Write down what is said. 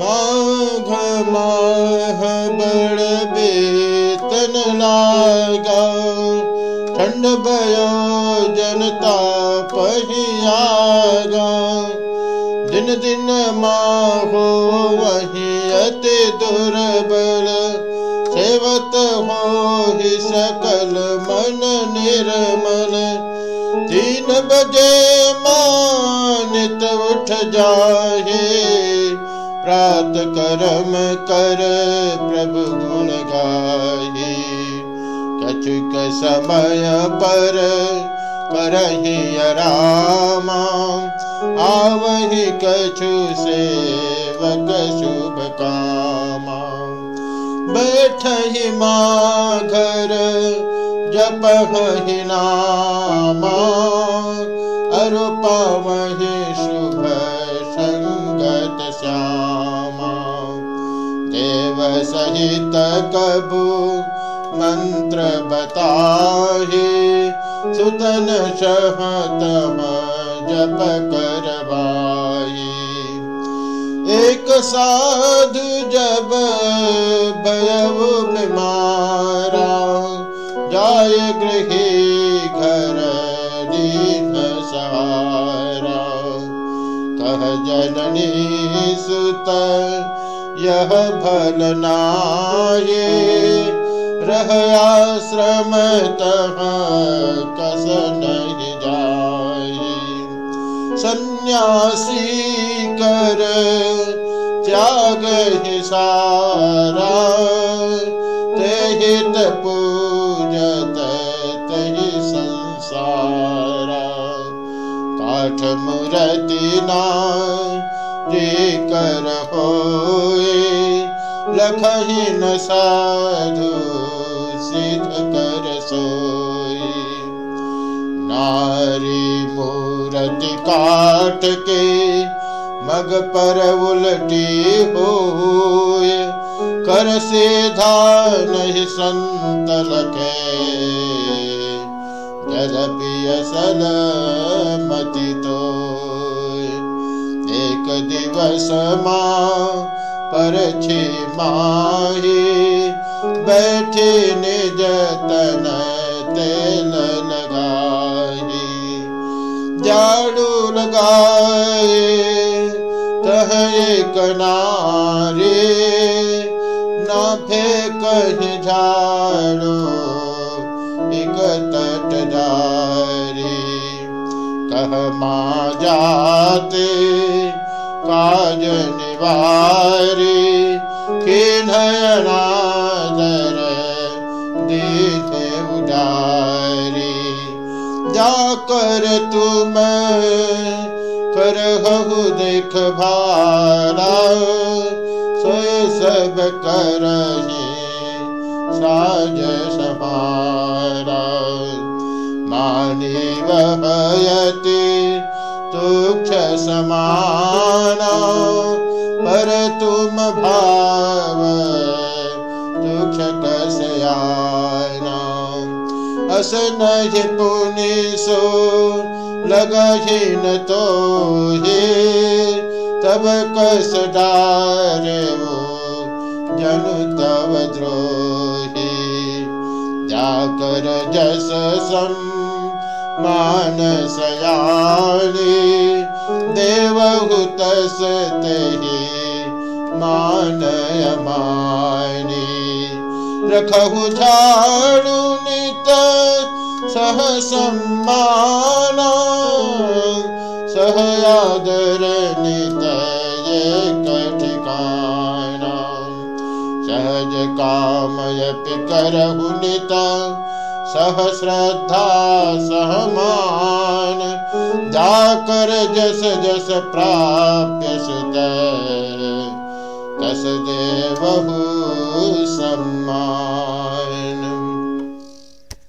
माघ माह बड़ बेतन लागा। ठंड भयो जनता पहियागा। दिन दिन माहो वही अति दुर्बल। सेवत हो ही सकल मन निर्मल। तीन बजे मानित उठ जाहे। प्रात करम कर, प्रभु गुण गाहे कछुक समय पर करही रामा, आवही कछु सेवक शुभ कामा। बैठ ही माँ घर जप ही नामा, अरु पावही शुभ संगत देव सहित कबू मंत्र बताहे, सुतन सहतम जप करवाई एक साधु जब भयव बीमारा जाय गृही घर दीन सहारा। कह जननी सुत यह भल नाये। रह आश्रम तह कस नहीं जाए सन्यासी कर त्याग ही सारा। तेहित पूजत तहि संसारा। काठ मूर्ति ना जे कर होए लखही न साधु सिद्ध कर सोई। नारी मूर्ति काट के मग पर उलटी होए कर से नहीं संत लखे असल मति तो एक दिवस माँ पर छे माही बैठे निज तन तेल लगाई। झाड़ू लगाए तह एक नारे न फेंक झाड़ो, एक तट डारी कह माँ जाते काज देखे उदारी। जाकर तुम करहु देख भारा सोए सब करही साज समारा मानी वहयति तुक्ष समाना पर तुम भाव तुक्ष कसयाना अस नहीं पुनि सो तो हे। तब कस डारे वो, जनु तव द्रोही। जाकर जस सम मान सयाली देवहु तस मान अमानी रखहु झाड़ू नित सह सम्मान सह आदर नित सहज कामयपि करहु नित सह श्रद्धा सहमान जाकर जस जस प्राप्य सुत सुदेवभू शर्मा।